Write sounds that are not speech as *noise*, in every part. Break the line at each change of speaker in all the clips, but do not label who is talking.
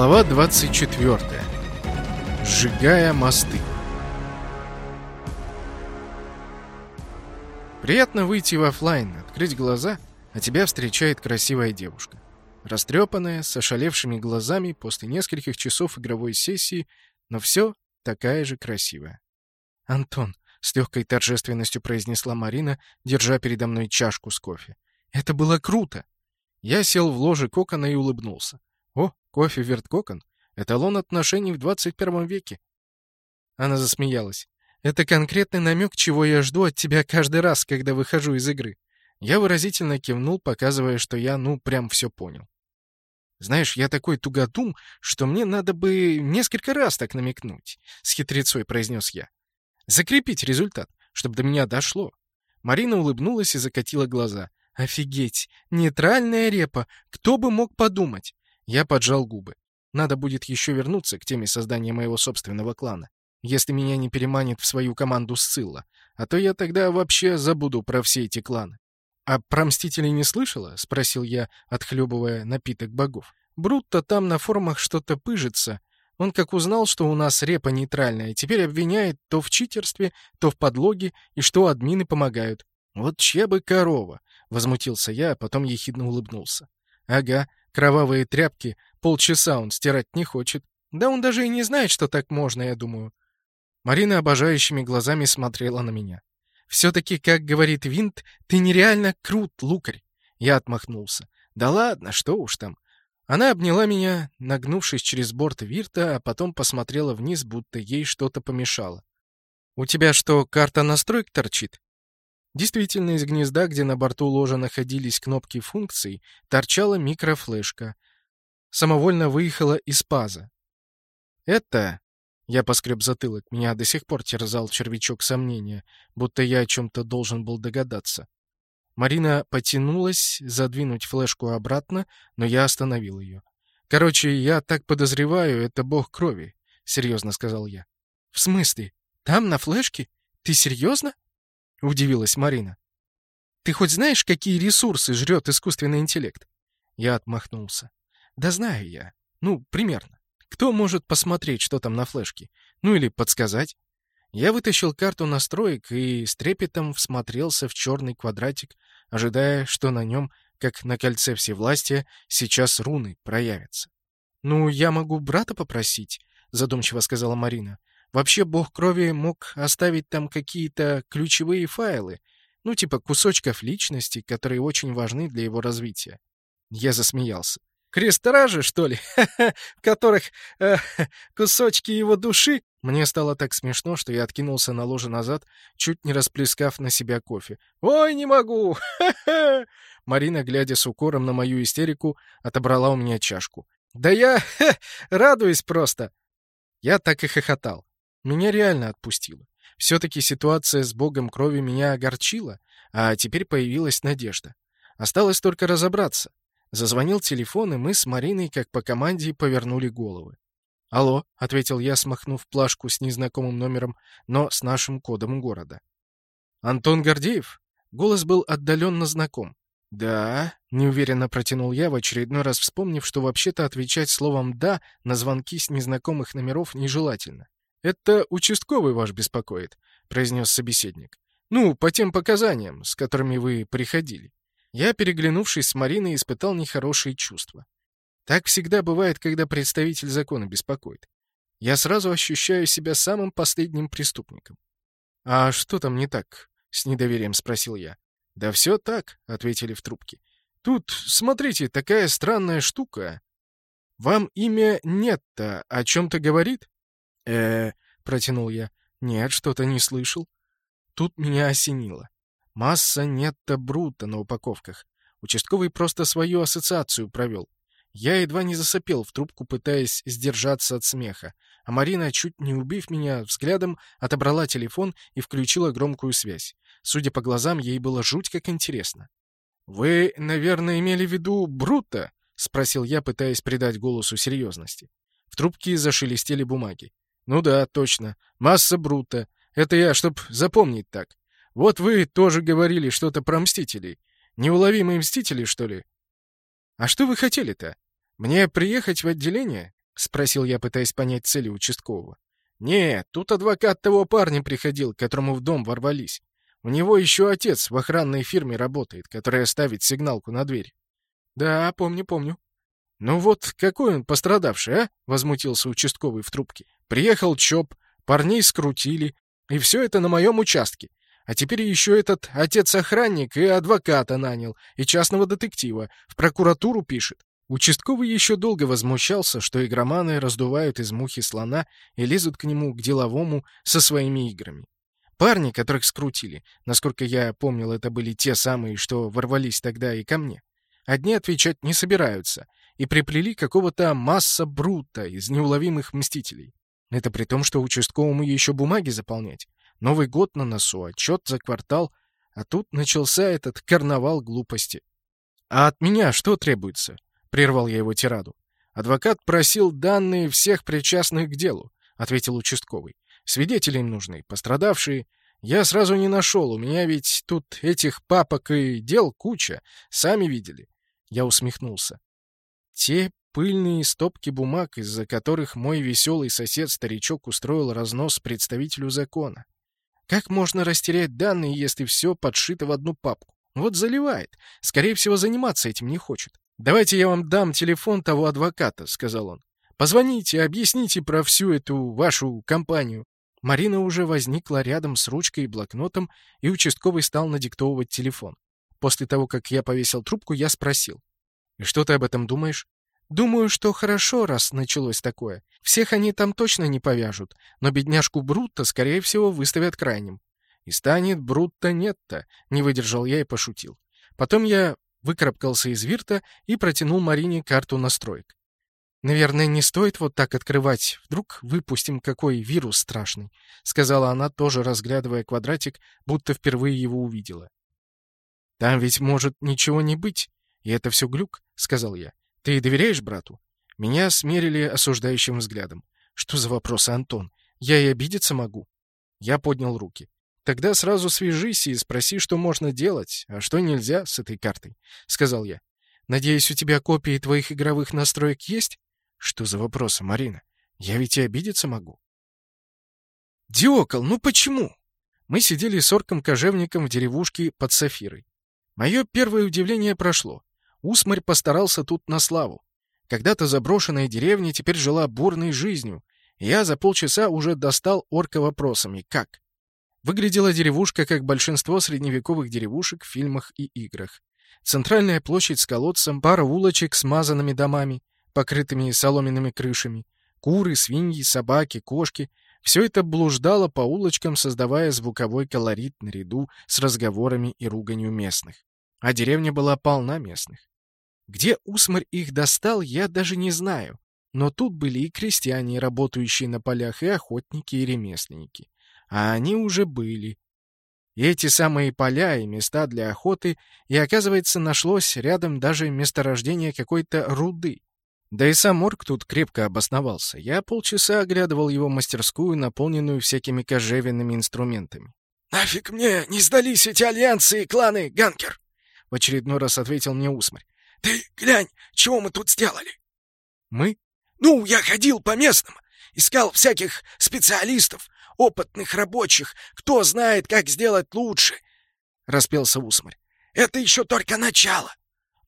Глава 24. Сжигая мосты. Приятно выйти в офлайн, открыть глаза, а тебя встречает красивая девушка. Растрепанная, с ошалевшими глазами после нескольких часов игровой сессии, но все такая же красивая. «Антон», — с легкой торжественностью произнесла Марина, держа передо мной чашку с кофе. «Это было круто!» Я сел в ложе кокона и улыбнулся. «О, кофе Верткокон — эталон отношений в 21 веке!» Она засмеялась. «Это конкретный намек, чего я жду от тебя каждый раз, когда выхожу из игры». Я выразительно кивнул, показывая, что я, ну, прям все понял. «Знаешь, я такой тугодум, что мне надо бы несколько раз так намекнуть», — с хитрецой произнес я. «Закрепить результат, чтобы до меня дошло». Марина улыбнулась и закатила глаза. «Офигеть! Нейтральная репа! Кто бы мог подумать!» Я поджал губы. Надо будет еще вернуться к теме создания моего собственного клана, если меня не переманит в свою команду Сцилла, а то я тогда вообще забуду про все эти кланы. «А про Мстителей не слышала?» — спросил я, отхлебывая напиток богов. «Брутто там на форумах что-то пыжится. Он как узнал, что у нас репа нейтральная, теперь обвиняет то в читерстве, то в подлоге, и что админы помогают. Вот чья бы корова!» — возмутился я, а потом ехидно улыбнулся. «Ага, Кровавые тряпки полчаса он стирать не хочет. Да он даже и не знает, что так можно, я думаю. Марина обожающими глазами смотрела на меня. «Все-таки, как говорит Винт, ты нереально крут, лукарь!» Я отмахнулся. «Да ладно, что уж там!» Она обняла меня, нагнувшись через борт Вирта, а потом посмотрела вниз, будто ей что-то помешало. «У тебя что, карта настроек торчит?» Действительно, из гнезда, где на борту ложа находились кнопки функций, торчала микрофлешка. Самовольно выехала из паза. «Это...» — я поскреб затылок, меня до сих пор терзал червячок сомнения, будто я о чем-то должен был догадаться. Марина потянулась задвинуть флешку обратно, но я остановил ее. «Короче, я так подозреваю, это бог крови», — серьезно сказал я. «В смысле? Там, на флешке? Ты серьезно?» — удивилась Марина. «Ты хоть знаешь, какие ресурсы жрет искусственный интеллект?» Я отмахнулся. «Да знаю я. Ну, примерно. Кто может посмотреть, что там на флешке? Ну или подсказать?» Я вытащил карту настроек и с трепетом всмотрелся в черный квадратик, ожидая, что на нем, как на кольце всевластия, сейчас руны проявятся. «Ну, я могу брата попросить», — задумчиво сказала Марина. Вообще бог крови мог оставить там какие-то ключевые файлы, ну типа кусочков личности, которые очень важны для его развития. Я засмеялся. Крестражи, что ли? *laughs* В которых э, кусочки его души? Мне стало так смешно, что я откинулся на ложе назад, чуть не расплескав на себя кофе. «Ой, не могу!» *laughs* Марина, глядя с укором на мою истерику, отобрала у меня чашку. «Да я *laughs* радуюсь просто!» Я так и хохотал. Меня реально отпустило. Все-таки ситуация с богом крови меня огорчила, а теперь появилась надежда. Осталось только разобраться. Зазвонил телефон, и мы с Мариной, как по команде, повернули головы. «Алло», — ответил я, смахнув плашку с незнакомым номером, но с нашим кодом города. «Антон Гордеев?» Голос был отдаленно знаком. «Да», — неуверенно протянул я, в очередной раз вспомнив, что вообще-то отвечать словом «да» на звонки с незнакомых номеров нежелательно. «Это участковый ваш беспокоит», — произнес собеседник. «Ну, по тем показаниям, с которыми вы приходили». Я, переглянувшись с Мариной, испытал нехорошие чувства. Так всегда бывает, когда представитель закона беспокоит. Я сразу ощущаю себя самым последним преступником. «А что там не так?» — с недоверием спросил я. «Да все так», — ответили в трубке. «Тут, смотрите, такая странная штука. Вам имя нет-то о чем-то говорит?» Э протянул я. «Нет, что-то не слышал». Тут меня осенило. Масса нет-то брута на упаковках. Участковый просто свою ассоциацию провел. Я едва не засопел в трубку, пытаясь сдержаться от смеха, а Марина, чуть не убив меня взглядом, отобрала телефон и включила громкую связь. Судя по глазам, ей было жуть как интересно. «Вы, наверное, имели в виду Брута?» — спросил я, пытаясь придать голосу серьезности. В трубке зашелестели бумаги. Ну да, точно. Масса брута. Это я, чтоб запомнить так. Вот вы тоже говорили что-то про Мстителей. Неуловимые Мстители, что ли? А что вы хотели-то? Мне приехать в отделение? — спросил я, пытаясь понять цели участкового. «Нет, тут адвокат того парня приходил, к которому в дом ворвались. У него еще отец в охранной фирме работает, которая ставит сигналку на дверь». «Да, помню, помню». «Ну вот, какой он пострадавший, а?» — возмутился участковый в трубке. «Приехал ЧОП, парней скрутили, и все это на моем участке. А теперь еще этот отец-охранник и адвоката нанял, и частного детектива. В прокуратуру пишет. Участковый еще долго возмущался, что игроманы раздувают из мухи слона и лезут к нему, к деловому, со своими играми. Парни, которых скрутили, насколько я помнил, это были те самые, что ворвались тогда и ко мне, одни отвечать не собираются, и приплели какого-то масса брута из неуловимых мстителей. Это при том, что участковому еще бумаги заполнять. Новый год на носу, отчет за квартал, а тут начался этот карнавал глупости. А от меня что требуется? — прервал я его тираду. «Адвокат просил данные всех причастных к делу», — ответил участковый. «Свидетели им нужны, пострадавшие. Я сразу не нашел, у меня ведь тут этих папок и дел куча, сами видели». Я усмехнулся. Те пыльные стопки бумаг, из-за которых мой веселый сосед-старичок устроил разнос представителю закона. Как можно растерять данные, если все подшито в одну папку? Вот заливает. Скорее всего, заниматься этим не хочет. «Давайте я вам дам телефон того адвоката», — сказал он. «Позвоните, объясните про всю эту вашу компанию». Марина уже возникла рядом с ручкой и блокнотом, и участковый стал надиктовывать телефон. После того, как я повесил трубку, я спросил. «И что ты об этом думаешь?» «Думаю, что хорошо, раз началось такое. Всех они там точно не повяжут, но бедняжку Брутто, скорее всего, выставят крайним». «И станет Брутто нет-то», — не выдержал я и пошутил. Потом я выкарабкался из вирта и протянул Марине карту настроек. «Наверное, не стоит вот так открывать. Вдруг выпустим какой вирус страшный», — сказала она, тоже разглядывая квадратик, будто впервые его увидела. «Там ведь может ничего не быть, и это все глюк», — сказал я. «Ты доверяешь брату?» Меня смерили осуждающим взглядом. «Что за вопросы, Антон? Я и обидеться могу». Я поднял руки. Тогда сразу свяжись и спроси, что можно делать, а что нельзя с этой картой», — сказал я. «Надеюсь, у тебя копии твоих игровых настроек есть?» «Что за вопросы, Марина? Я ведь и обидеться могу». «Диокол, ну почему?» Мы сидели с орком-кожевником в деревушке под Сафирой. Мое первое удивление прошло. Усмарь постарался тут на славу. Когда-то заброшенная деревня теперь жила бурной жизнью, и я за полчаса уже достал орка вопросами «как?». Выглядела деревушка, как большинство средневековых деревушек в фильмах и играх. Центральная площадь с колодцем, пара улочек с мазанными домами, покрытыми соломенными крышами, куры, свиньи, собаки, кошки — все это блуждало по улочкам, создавая звуковой колорит наряду с разговорами и руганью местных. А деревня была полна местных. Где Усмарь их достал, я даже не знаю. Но тут были и крестьяне, работающие на полях, и охотники, и ремесленники а они уже были. И эти самые поля и места для охоты, и, оказывается, нашлось рядом даже месторождение какой-то руды. Да и сам Орк тут крепко обосновался. Я полчаса оглядывал его мастерскую, наполненную всякими кожевенными инструментами. «Нафиг мне не сдались эти альянсы и кланы, Ганкер!» В очередной раз ответил мне Усмарь. «Ты глянь, чего мы тут сделали?» «Мы?» «Ну, я ходил по местным, искал всяких специалистов, опытных рабочих. Кто знает, как сделать лучше?» — распелся Усмарь. «Это еще только начало.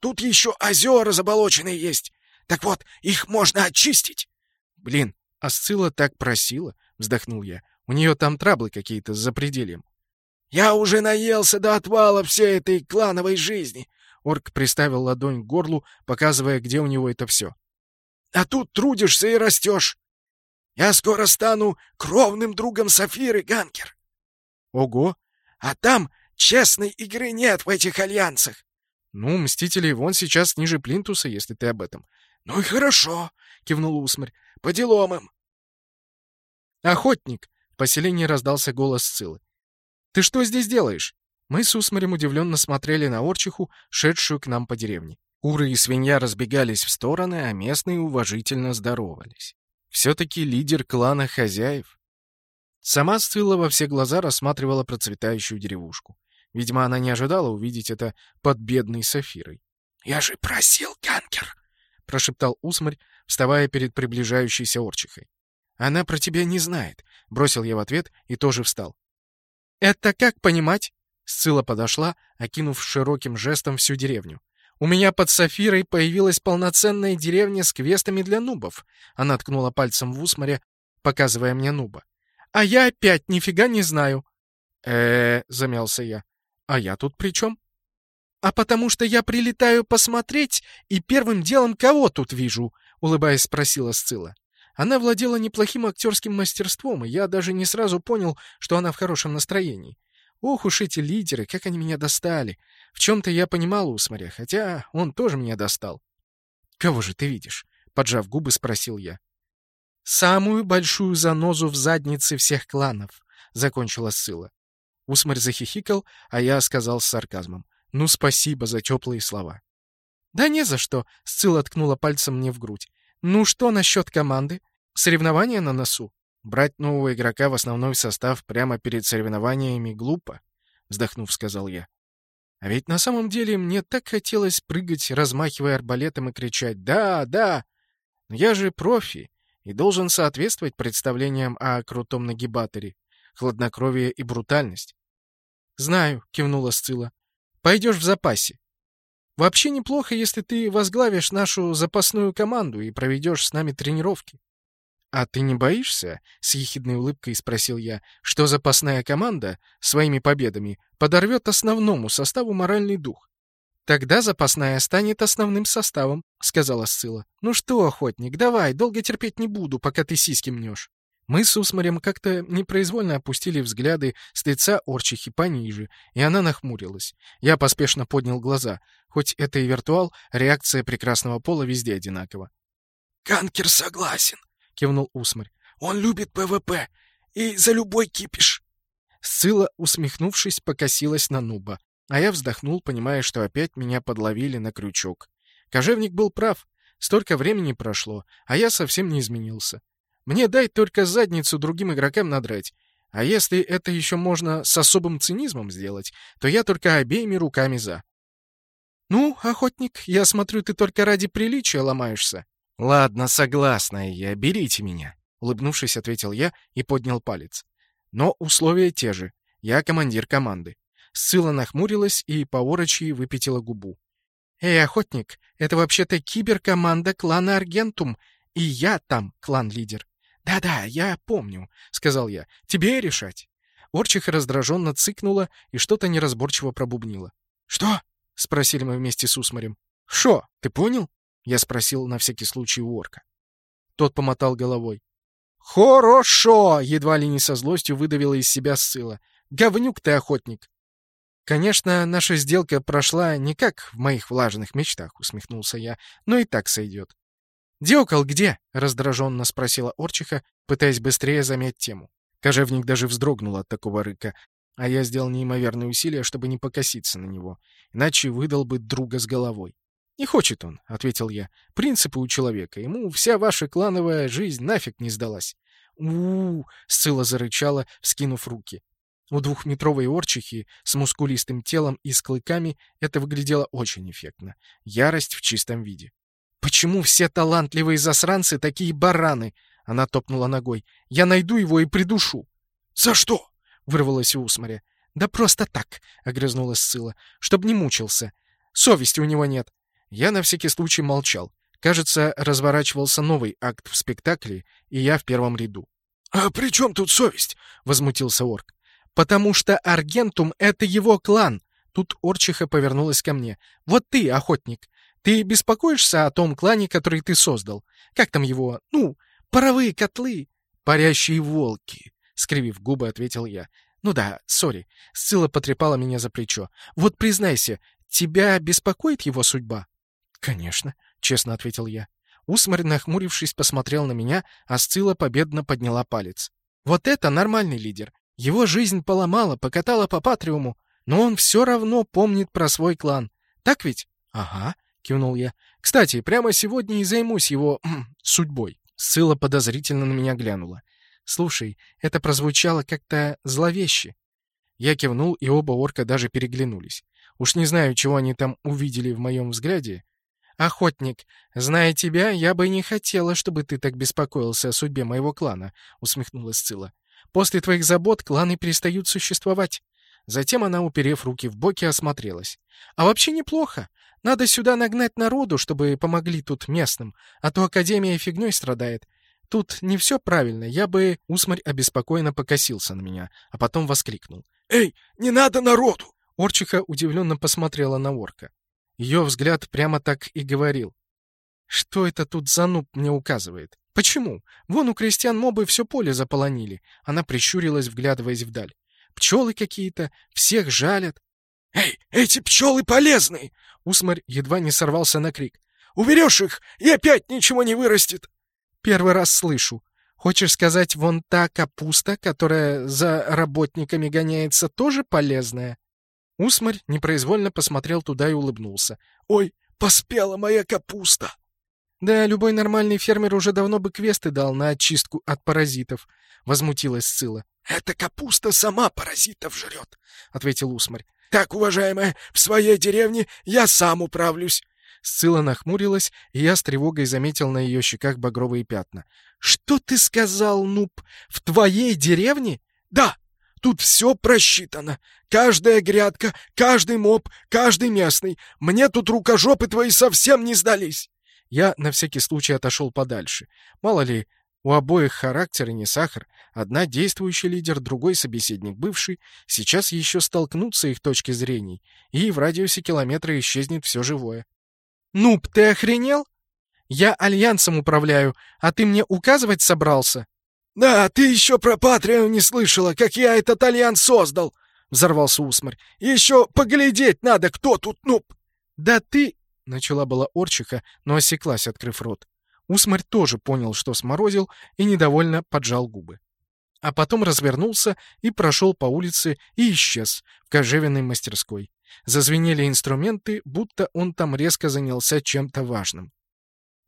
Тут еще озера заболоченные есть. Так вот, их можно очистить». «Блин, а Сцилла так просила», — вздохнул я. «У нее там траблы какие-то с запредельем». «Я уже наелся до отвала всей этой клановой жизни», — орк приставил ладонь к горлу, показывая, где у него это все. «А тут трудишься и растешь. Я скоро стану кровным другом Сафиры, Ганкер. Ого! А там честной игры нет в этих альянсах. Ну, Мстители вон сейчас ниже Плинтуса, если ты об этом. Ну и хорошо, кивнул Усмарь. По делам им. Охотник! В поселении раздался голос Сцилы. Ты что здесь делаешь? Мы с Усмарем удивленно смотрели на Орчиху, шедшую к нам по деревне. Куры и свинья разбегались в стороны, а местные уважительно здоровались. Все-таки лидер клана хозяев. Сама Сцилла во все глаза рассматривала процветающую деревушку. Видимо, она не ожидала увидеть это под бедной Сафирой. «Я же просил, Ганкер!» — прошептал Усмарь, вставая перед приближающейся орчихой. «Она про тебя не знает», — бросил я в ответ и тоже встал. «Это как понимать?» Сцилла подошла, окинув широким жестом всю деревню. «У меня под Сафирой появилась полноценная деревня с квестами для нубов». Она ткнула пальцем в усморе, показывая мне нуба. «А я опять нифига не знаю». «Э-э-э», замялся я. «А я тут при чем?» «А потому что я прилетаю посмотреть, и первым делом кого тут вижу?» — улыбаясь, спросила Сцилла. Она владела неплохим актерским мастерством, и я даже не сразу понял, что она в хорошем настроении. Ох уж эти лидеры, как они меня достали. В чем-то я понимал Усмаря, хотя он тоже меня достал. «Кого же ты видишь?» — поджав губы, спросил я. «Самую большую занозу в заднице всех кланов», — закончила ссыла. Усмарь захихикал, а я сказал с сарказмом. «Ну, спасибо за теплые слова». «Да не за что», — Сцилла ткнула пальцем мне в грудь. «Ну что насчет команды? Соревнования на носу?» «Брать нового игрока в основной состав прямо перед соревнованиями глупо», — вздохнув, сказал я. «А ведь на самом деле мне так хотелось прыгать, размахивая арбалетом и кричать «Да, да!» Но я же профи и должен соответствовать представлениям о крутом нагибаторе, хладнокровие и брутальность. «Знаю», — кивнула Сцилла. «Пойдешь в запасе. Вообще неплохо, если ты возглавишь нашу запасную команду и проведешь с нами тренировки». «А ты не боишься?» — с ехидной улыбкой спросил я, что запасная команда своими победами подорвет основному составу моральный дух. «Тогда запасная станет основным составом», — сказала Сцилла. «Ну что, охотник, давай, долго терпеть не буду, пока ты сиськи мнешь». Мы с Усмарем как-то непроизвольно опустили взгляды с лица Орчихи пониже, и она нахмурилась. Я поспешно поднял глаза. Хоть это и виртуал, реакция прекрасного пола везде одинакова.
«Канкер согласен», — кивнул Усмарь. «Он любит ПВП и за любой кипиш».
Сцилла, усмехнувшись, покосилась на Нуба, а я вздохнул, понимая, что опять меня подловили на крючок. Кожевник был прав. Столько времени прошло, а я совсем не изменился. Мне дай только задницу другим игрокам надрать. А если это еще можно с особым цинизмом сделать, то я только обеими руками за. «Ну, охотник, я смотрю, ты только ради приличия ломаешься». «Ладно, согласна я, берите меня», — улыбнувшись, ответил я и поднял палец. «Но условия те же. Я командир команды». Сцилла нахмурилась и по орочьи выпятила губу. «Эй, охотник, это вообще-то киберкоманда клана Аргентум, и я там клан-лидер». «Да-да, я помню», — сказал я. «Тебе решать». Орчиха раздраженно цыкнула и что-то неразборчиво пробубнила. «Что?» — спросили мы вместе с Усмарем. «Шо, ты понял?» Я спросил на всякий случай у орка. Тот помотал головой. «Хорошо!» — едва ли не со злостью выдавила из себя ссыла. «Говнюк ты, охотник!» «Конечно, наша сделка прошла не как в моих влажных мечтах», — усмехнулся я, — «но и так сойдет». «Диокол где?» — раздраженно спросила Орчиха, пытаясь быстрее замять тему. Кожевник даже вздрогнул от такого рыка, а я сделал неимоверные усилия, чтобы не покоситься на него, иначе выдал бы друга с головой. «Не хочет он», — ответил я. «Принципы у человека. Ему вся ваша клановая жизнь нафиг не сдалась». «У-у-у!» — Сцилла зарычала, вскинув руки. У двухметровой орчихи с мускулистым телом и с клыками это выглядело очень эффектно. Ярость в чистом виде. «Почему все талантливые засранцы такие бараны?» Она топнула ногой. «Я найду его и придушу».
«За что?»
— вырвалась у Усмаря. «Да просто так», — огрызнулась Сыла, — «чтоб не мучился. Совести у него нет. Я на всякий случай молчал. Кажется, разворачивался новый акт в спектакле, и я в первом ряду.
«А при чем тут совесть?» — возмутился орк.
«Потому что Аргентум — это его клан!» Тут Орчиха повернулась ко мне. «Вот ты, охотник, ты беспокоишься о том клане, который ты создал? Как там его? Ну, паровые котлы?» «Парящие волки», — скривив губы, ответил я. «Ну да, сори». Сцилла потрепала меня за плечо. «Вот признайся, тебя беспокоит его судьба?» «Конечно», — честно ответил я. Усмарь, нахмурившись, посмотрел на меня, а Сцилла победно подняла палец. «Вот это нормальный лидер. Его жизнь поломала, покатала по Патриуму, но он все равно помнит про свой клан. Так ведь?» «Ага», — кивнул я. «Кстати, прямо сегодня и займусь его... судьбой». Сцилла подозрительно на меня глянула. «Слушай, это прозвучало как-то зловеще». Я кивнул, и оба орка даже переглянулись. Уж не знаю, чего они там увидели в моем взгляде, «Охотник, зная тебя, я бы не хотела, чтобы ты так беспокоился о судьбе моего клана», — усмехнулась Цила. «После твоих забот кланы перестают существовать». Затем она, уперев руки в боки, осмотрелась. «А вообще неплохо. Надо сюда нагнать народу, чтобы помогли тут местным, а то Академия фигней страдает. Тут не все правильно, я бы...» Усмарь обеспокоенно покосился на меня, а потом воскликнул.
«Эй, не надо народу!»
Орчиха удивленно посмотрела на орка. Ее взгляд прямо так и говорил. «Что это тут за нуб мне указывает? Почему? Вон у крестьян мобы все поле заполонили». Она прищурилась, вглядываясь вдаль. «Пчелы какие-то, всех жалят».
«Эй, эти пчелы полезные!»
Усмарь едва не сорвался на крик.
«Уберешь их, и опять ничего не вырастет!»
«Первый раз слышу. Хочешь сказать, вон та капуста, которая за работниками гоняется, тоже полезная?» Усмарь непроизвольно посмотрел туда и улыбнулся.
«Ой, поспела моя капуста!»
«Да, любой нормальный фермер уже давно бы квесты дал на очистку от паразитов», — возмутилась Сцилла.
«Эта капуста сама паразитов жрет», — ответил Усмарь. «Так, уважаемая, в своей деревне я сам управлюсь».
Сцилла нахмурилась, и я с тревогой заметил на ее щеках багровые пятна. «Что ты сказал, Нуб? В твоей деревне?»
«Да, Тут все просчитано. Каждая грядка, каждый моб, каждый местный. Мне тут рукожопы твои совсем не сдались.
Я на всякий случай отошел подальше. Мало ли, у обоих характер и не сахар. Одна действующий лидер, другой собеседник бывший. Сейчас еще столкнутся их точки зрений, и в радиусе километра исчезнет все живое. «Нуб, ты охренел? Я альянсом управляю, а ты мне указывать собрался?»
«Да, ты еще про Патрию не слышала, как я этот альянс создал!» — взорвался Усмарь. «Еще поглядеть надо, кто тут нуб!»
«Да ты...» — начала была Орчиха, но осеклась, открыв рот. Усмарь тоже понял, что сморозил, и недовольно поджал губы. А потом развернулся и прошел по улице и исчез в кожевенной мастерской. Зазвенели инструменты, будто он там резко занялся чем-то важным.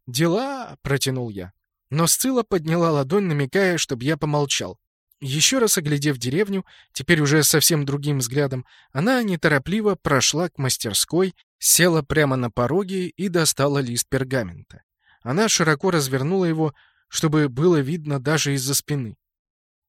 «Дела...» — протянул я. Но Сцилла подняла ладонь, намекая, чтобы я помолчал. Еще раз оглядев деревню, теперь уже совсем другим взглядом, она неторопливо прошла к мастерской, села прямо на пороге и достала лист пергамента. Она широко развернула его, чтобы было видно даже из-за спины.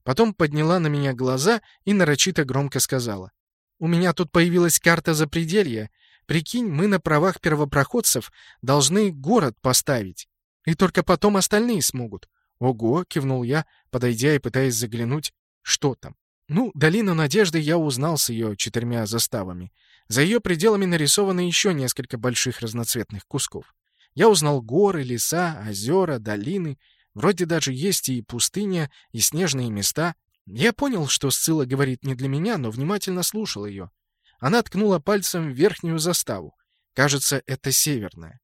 Потом подняла на меня глаза и нарочито громко сказала. «У меня тут появилась карта запределья. Прикинь, мы на правах первопроходцев должны город поставить. И только потом остальные смогут. Ого, кивнул я, подойдя и пытаясь заглянуть, что там. Ну, долину Надежды я узнал с ее четырьмя заставами. За ее пределами нарисованы еще несколько больших разноцветных кусков. Я узнал горы, леса, озера, долины. Вроде даже есть и пустыня, и снежные места. Я понял, что Сцилла говорит не для меня, но внимательно слушал ее. Она ткнула пальцем в верхнюю заставу. Кажется, это северная.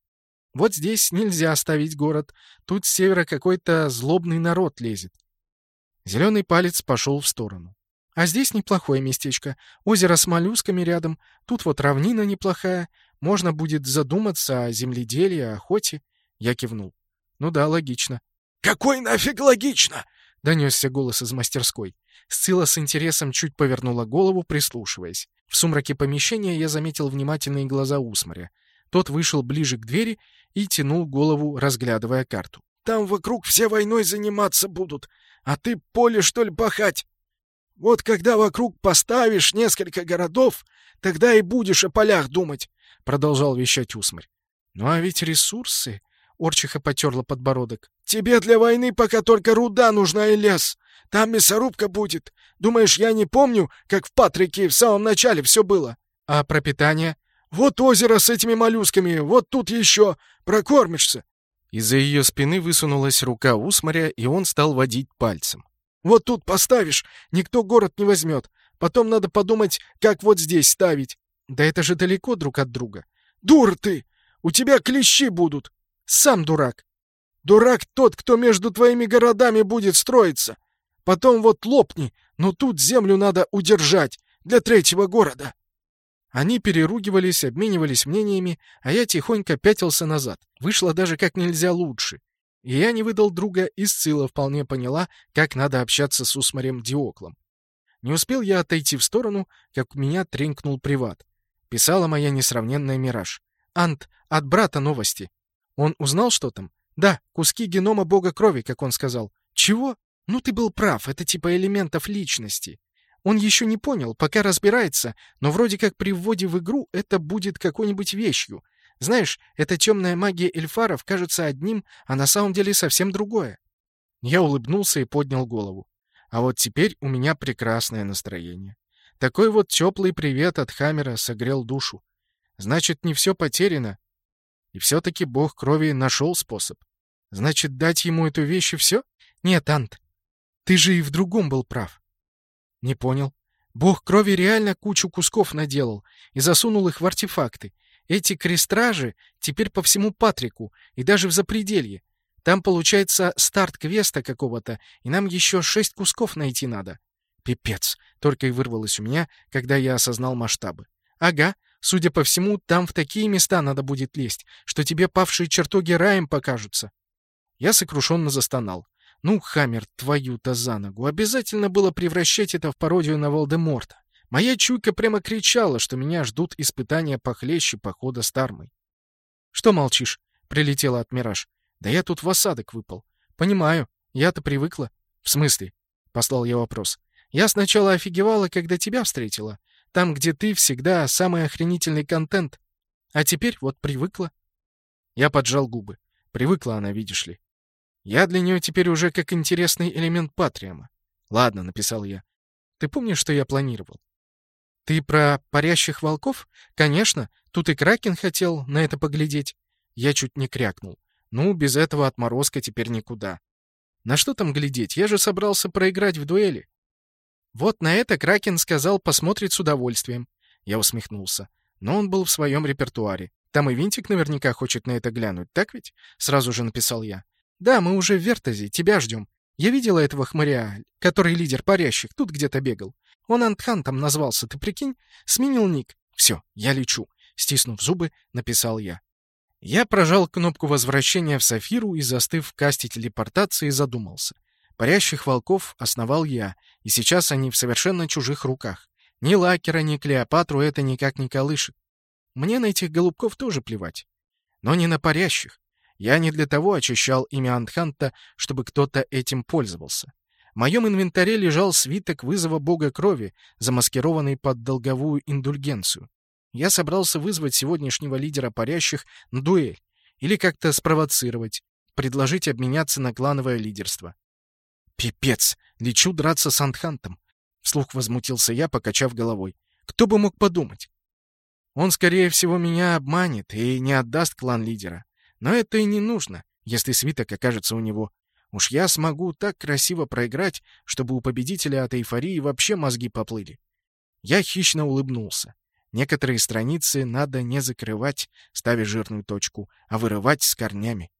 Вот здесь нельзя оставить город. Тут с севера какой-то злобный народ лезет. Зеленый палец пошел в сторону. А здесь неплохое местечко. Озеро с моллюсками рядом. Тут вот равнина неплохая. Можно будет задуматься о земледелии, о охоте. Я кивнул. Ну да, логично.
«Какой нафиг логично?»
— донесся голос из мастерской. Сцилла с интересом чуть повернула голову, прислушиваясь. В сумраке помещения я заметил внимательные глаза Усмаря. Тот вышел ближе к двери и тянул голову, разглядывая карту.
«Там вокруг все войной заниматься будут, а ты поле, что ли, пахать? Вот когда вокруг поставишь несколько городов, тогда и будешь о полях думать», — продолжал вещать Усмарь.
«Ну а ведь ресурсы...» — Орчиха потерла подбородок.
«Тебе для войны пока только руда нужна и лес. Там мясорубка будет. Думаешь, я не помню, как в Патрике в самом начале все было?»
«А пропитание?»
Вот озеро с этими моллюсками, вот тут еще. Прокормишься.
Из-за ее спины высунулась рука Усмаря, и он стал водить пальцем.
Вот тут поставишь, никто город не возьмет. Потом надо подумать, как вот здесь ставить.
Да это же далеко друг от друга.
Дур ты! У тебя клещи будут.
Сам дурак.
Дурак тот, кто между твоими городами будет строиться. Потом вот лопни, но тут землю надо удержать для третьего города.
Они переругивались, обменивались мнениями, а я тихонько пятился назад. Вышло даже как нельзя лучше. И я не выдал друга, и Сцилла вполне поняла, как надо общаться с Усмарем Диоклом. Не успел я отойти в сторону, как меня тренькнул приват. Писала моя несравненная Мираж. Ант, от брата новости. Он узнал, что там? Да, куски генома бога крови, как он сказал. Чего? Ну ты был прав, это типа элементов личности. Он еще не понял, пока разбирается, но вроде как при вводе в игру это будет какой-нибудь вещью. Знаешь, эта темная магия эльфаров кажется одним, а на самом деле совсем другое. Я улыбнулся и поднял голову. А вот теперь у меня прекрасное настроение. Такой вот теплый привет от Хаммера согрел душу. Значит, не все потеряно. И все-таки бог крови нашел способ. Значит, дать ему эту вещь и все? Нет, Ант, ты же и в другом был прав. Не понял. Бог крови реально кучу кусков наделал и засунул их в артефакты. Эти крестражи теперь по всему Патрику и даже в запределье. Там, получается, старт квеста какого-то, и нам еще шесть кусков найти надо. Пипец, только и вырвалось у меня, когда я осознал масштабы. Ага, судя по всему, там в такие места надо будет лезть, что тебе павшие чертоги раем покажутся. Я сокрушенно застонал. Ну, Хаммер, твою-то за ногу. Обязательно было превращать это в пародию на Волдеморта. Моя чуйка прямо кричала, что меня ждут испытания похлеще похода с Тармой. «Что молчишь?» — прилетела от Мираж. «Да я тут в осадок выпал». «Понимаю. Я-то привыкла». «В смысле?» — послал я вопрос. «Я сначала офигевала, когда тебя встретила. Там, где ты всегда самый охренительный контент. А теперь вот привыкла». Я поджал губы. Привыкла она, видишь ли. Я для нее теперь уже как интересный элемент Патриама. Ладно, написал я. Ты помнишь, что я планировал? Ты про парящих волков? Конечно. Тут и Кракен хотел на это поглядеть. Я чуть не крякнул. Ну, без этого отморозка теперь никуда. На что там глядеть? Я же собрался проиграть в дуэли. Вот на это Кракен сказал посмотреть с удовольствием. Я усмехнулся. Но он был в своем репертуаре. Там и Винтик наверняка хочет на это глянуть, так ведь? Сразу же написал я. «Да, мы уже в Вертазе, тебя ждем. Я видела этого хмыря, который лидер парящих, тут где-то бегал. Он Антхантом назвался, ты прикинь? Сменил ник. Все, я лечу», — стиснув зубы, написал я. Я прожал кнопку возвращения в Сафиру и, застыв в касте телепортации, задумался. Парящих волков основал я, и сейчас они в совершенно чужих руках. Ни Лакера, ни Клеопатру это никак не колышет. Мне на этих голубков тоже плевать. Но не на парящих. Я не для того очищал имя Антханта, чтобы кто-то этим пользовался. В моем инвентаре лежал свиток вызова бога крови, замаскированный под долговую индульгенцию. Я собрался вызвать сегодняшнего лидера парящих на дуэль или как-то спровоцировать, предложить обменяться на клановое лидерство. «Пипец! Лечу драться с Антхантом!» — вслух возмутился я, покачав головой. «Кто бы мог подумать? Он, скорее всего, меня обманет и не отдаст клан лидера. Но это и не нужно, если свиток окажется у него. Уж я смогу так красиво проиграть, чтобы у победителя от эйфории вообще мозги поплыли. Я хищно улыбнулся. Некоторые страницы надо не закрывать, ставя жирную точку, а вырывать с корнями.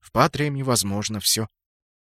В Патриаме возможно все.